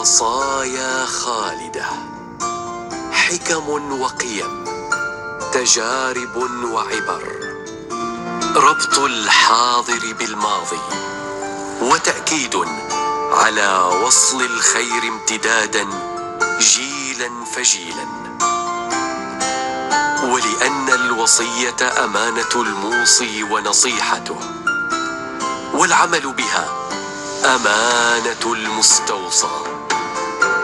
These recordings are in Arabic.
وصايا خالدة. حكم وقيم تجارب وعبر. ربط الحاضر بالماضي وتأكيد على وصل الخير امتدادا جيلا فجيلا. ولأن الوصية أمانة الموصي ونصيحته والعمل بها أمانة المستوصى.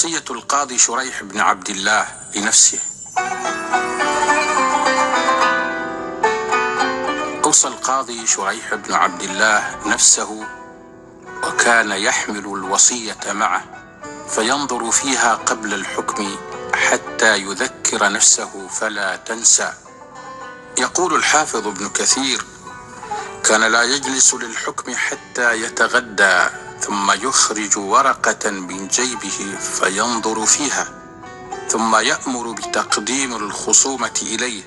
وصية القاضي شريح بن عبد الله لنفسه. أوصى القاضي شريح بن عبد الله نفسه وكان يحمل الوصية معه فينظر فيها قبل الحكم حتى يذكر نفسه فلا تنسى. يقول الحافظ ابن كثير كان لا يجلس للحكم حتى يتغدى. ثم يخرج ورقة من جيبه فينظر فيها ثم يأمر بتقديم الخصومة إليه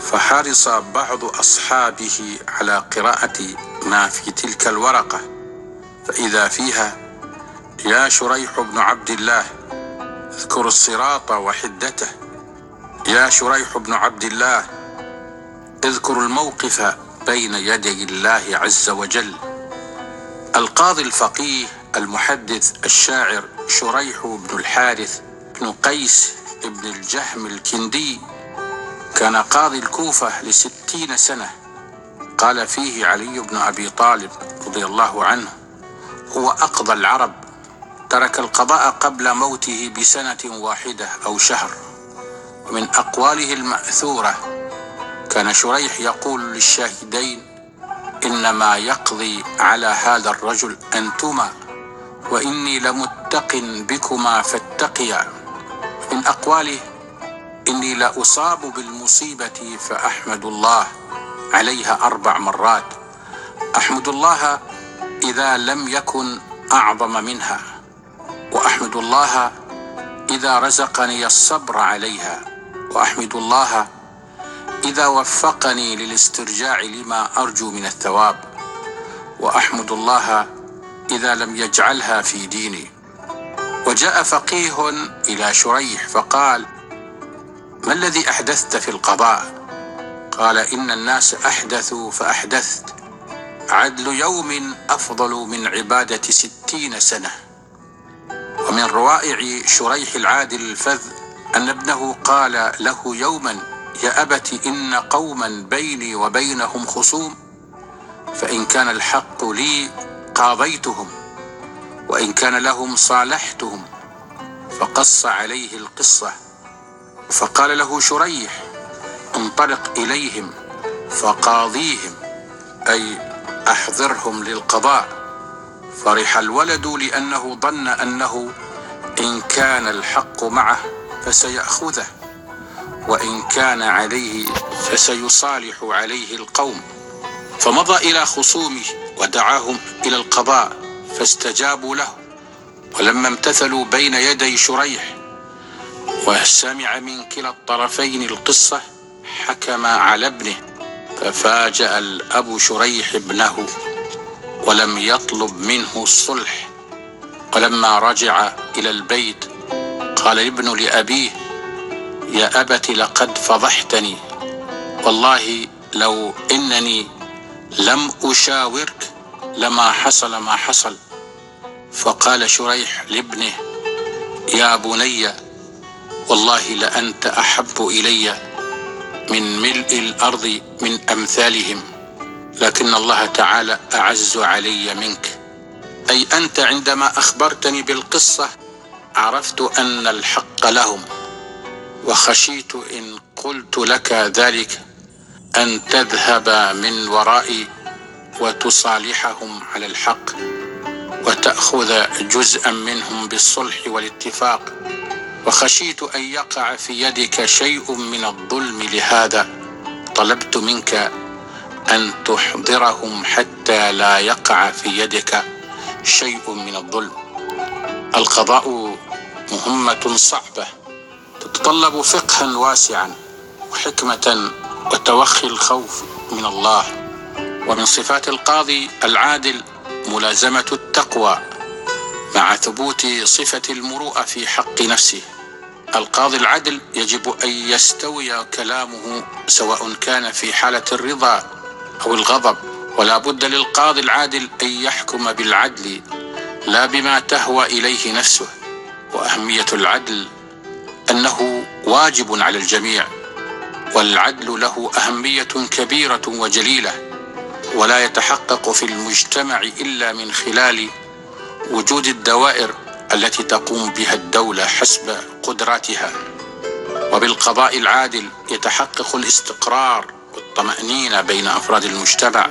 فحرص بعض أصحابه على قراءة ما في تلك الورقة فإذا فيها يا شريح بن عبد الله اذكر الصراط وحدته يا شريح بن عبد الله اذكر الموقف بين يدي الله عز وجل. القاضي الفقيه المحدث الشاعر شريح بن الحارث بن قيس بن الجهم الكندي كان قاضي الكوفة لستين سنة. قال فيه علي بن أبي طالب رضي الله عنه هو أقضى العرب ترك القضاء قبل موته بسنة واحدة أو شهر. ومن أقواله المأثورة كان شريح يقول للشاهدين إنما يقضي على هذا الرجل أنتما وإني لمتق بكما فاتقيا. من أقواله إني لأصاب بالمصيبة فأحمد الله عليها أربع مرات. أحمد الله إذا لم يكن أعظم منها وأحمد الله إذا رزقني الصبر عليها وأحمد الله إذا وفقني للاسترجاع لما أرجو من الثواب وأحمد الله إذا لم يجعلها في ديني. وجاء فقيه إلى شريح فقال ما الذي أحدثت في القضاء؟ قال إن الناس أحدثوا فأحدثت. عدل يوم أفضل من عبادة ستين سنة. ومن روائع شريح العادل الفذ أن ابنه قال له يوما يا أبت إن قوما بيني وبينهم خصوم فإن كان الحق لي قاضيتهم وإن كان لهم صالحتهم فقص عليه القصة فقال له شريح انطلق إليهم فقاضيهم أي أحضرهم للقضاء. فرح الولد لأنه ظن أنه إن كان الحق معه فسيأخذه. وإن كان عليه فسيصالح عليه القوم. فمضى إلى خصومه ودعاهم إلى القضاء فاستجابوا له. ولما امتثلوا بين يدي شريح وسمع من كلا الطرفين القصة حكم على ابنه. ففاجأ الأب شريح ابنه ولم يطلب منه الصلح. ولما رجع إلى البيت قال الابن لأبيه يا أبت لقد فضحتني. والله لو إنني لم أشاورك لما حصل ما حصل. فقال شريح لابنه يا بني والله لأنت أحب إلي من ملء الأرض من أمثالهم لكن الله تعالى أعز علي منك. أي أنت عندما أخبرتني بالقصة عرفت أن الحق لهم. وخشيت إن قلت لك ذلك أن تذهب من ورائي وتصالحهم على الحق وتأخذ جزءا منهم بالصلح والاتفاق وخشيت أن يقع في يدك شيء من الظلم لهذا. طلبت منك أن تحضرهم حتى لا يقع في يدك شيء من الظلم. القضاء مهمة صعبة. تتطلب فقها واسعا وحكمة وتوخي الخوف من الله. ومن صفات القاضي العادل ملازمة التقوى مع ثبوت صفة المروءة في حق نفسه. القاضي العدل يجب أن يستوي كلامه سواء كان في حالة الرضا أو الغضب. ولا بد للقاضي العادل أن يحكم بالعدل لا بما تهوى إليه نفسه. وأهمية العدل أنه واجب على الجميع والعدل له أهمية كبيرة وجليلة ولا يتحقق في المجتمع إلا من خلال وجود الدوائر التي تقوم بها الدولة حسب قدراتها. وبالقضاء العادل يتحقق الاستقرار والطمأنينة بين أفراد المجتمع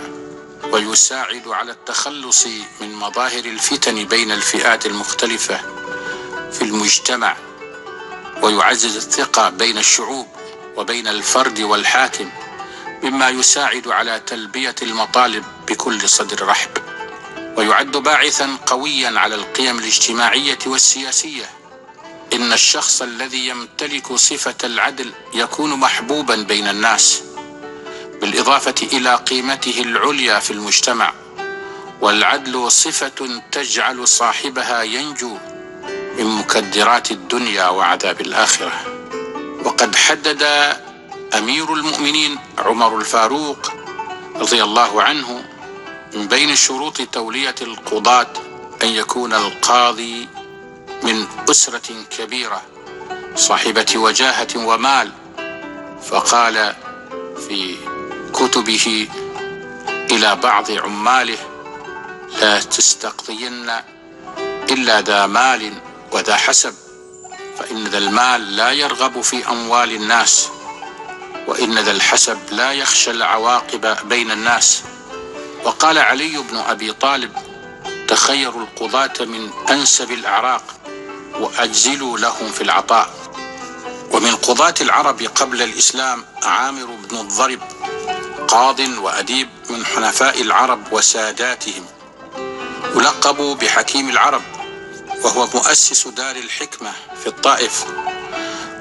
ويساعد على التخلص من مظاهر الفتن بين الفئات المختلفة في المجتمع. ويعزز الثقة بين الشعوب وبين الفرد والحاكم مما يساعد على تلبية المطالب بكل صدر رحب. ويعد باعثا قويا على القيم الاجتماعية والسياسية. إن الشخص الذي يمتلك صفة العدل يكون محبوبا بين الناس بالإضافة إلى قيمته العليا في المجتمع. والعدل صفة تجعل صاحبها ينجو من مكدرات الدنيا وعذاب الآخرة. وقد حدد أمير المؤمنين عمر الفاروق رضي الله عنه من بين شروط تولية القضاة أن يكون القاضي من أسرة كبيرة صاحبة وجاهة ومال. فقال في كتبه إلى بعض عماله لا تستقضين إلا ذا مال وذا حسب فإن ذا المال لا يرغب في أموال الناس وإن ذا الحسب لا يخشى العواقب بين الناس. وقال علي بن أبي طالب تخيروا القضاة من أنسب الأعراق وأجزلوا لهم في العطاء. ومن قضاة العرب قبل الإسلام عامر بن الضرب قاض وأديب من حنفاء العرب وساداتهم يلقب بحكيم العرب. وهو مؤسس دار الحكمة في الطائف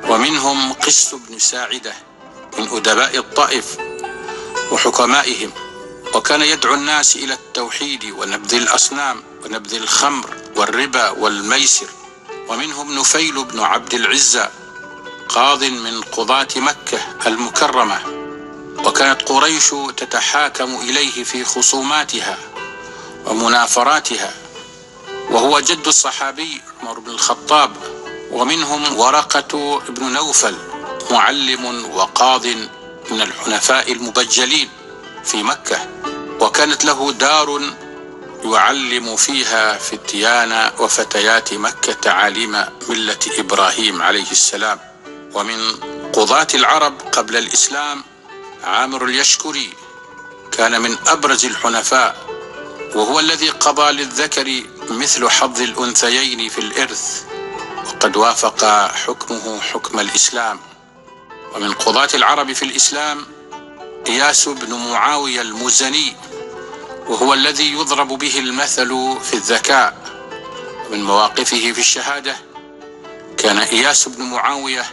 ومنهم قس بن ساعدة من أدباء الطائف وحكمائهم وكان يدعو الناس إلى التوحيد ونبذ الأصنام ونبذ الخمر والربا والميسر ومنهم نفيل بن عبد العزة قاض من قضاة مكة المكرمة وكانت قريش تتحاكم إليه في خصوماتها ومنافراتها. وهو جد الصحابي عمر بن الخطاب ومنهم ورقة بن نوفل معلم وقاض من الحنفاء المبجلين في مكة وكانت له دار يعلم فيها فتيان وفتيات مكة تعاليم ملة إبراهيم عليه السلام. ومن قضاة العرب قبل الإسلام عامر اليشكري كان من أبرز الحنفاء وهو الذي قضى للذكر مثل حظ الأنثيين في الإرث وقد وافق حكمه حكم الإسلام. ومن قضاة العرب في الإسلام إياس بن معاوية المزني وهو الذي يضرب به المثل في الذكاء. ومن مواقفه في الشهادة كان إياس بن معاوية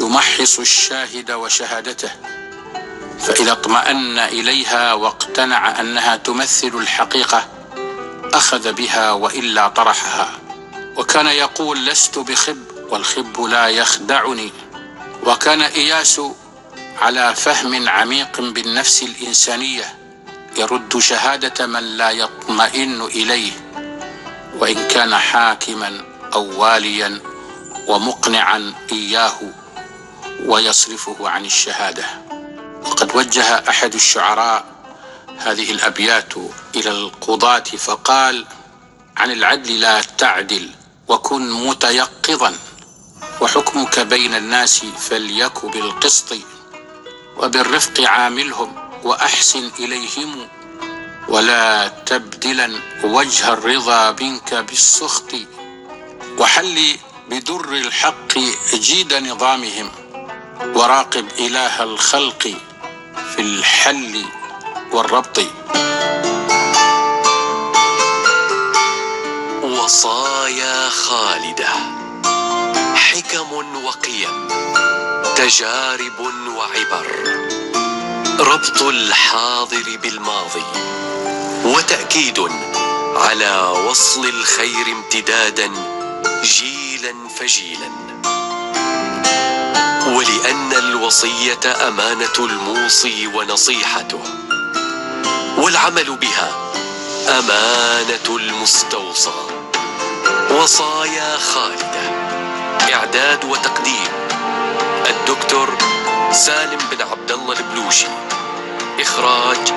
يمحص الشاهد وشهادته. فإذا اطمأن إليها واقتنع أنها تمثل الحقيقة أخذ بها وإلا طرحها. وكان يقول لست بخب والخب لا يخدعني. وكان إياس على فهم عميق بالنفس الإنسانية يرد شهادة من لا يطمئن إليه. وإن كان حاكما أو واليا ومقنعا إياه ويصرفه عن الشهادة. وقد وجه أحد الشعراء هذه الأبيات إلى القضاة فقال عن العدل لا تعدل وكن متيقظا وحكمك بين الناس فليك بالقسط وبالرفق عاملهم وأحسن إليهم ولا تبدلا وجه الرضا منك بالسخط وحل بدر الحق جيد نظامهم وراقب إله الخلق في الحل والربط. وصايا خالدة. حكم وقيم. تجارب وعبر. ربط الحاضر بالماضي. وتأكيد على وصل الخير امتدادا جيلا فجيلا. ولأن الوصية أمانة الموصي ونصيحته. والعمل بها أمانة المستوصى وصايا خالدة إعداد وتقديم الدكتور سالم بن عبد الله البلوشي إخراج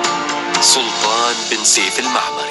سلطان بن سيف المعمل